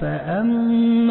فأما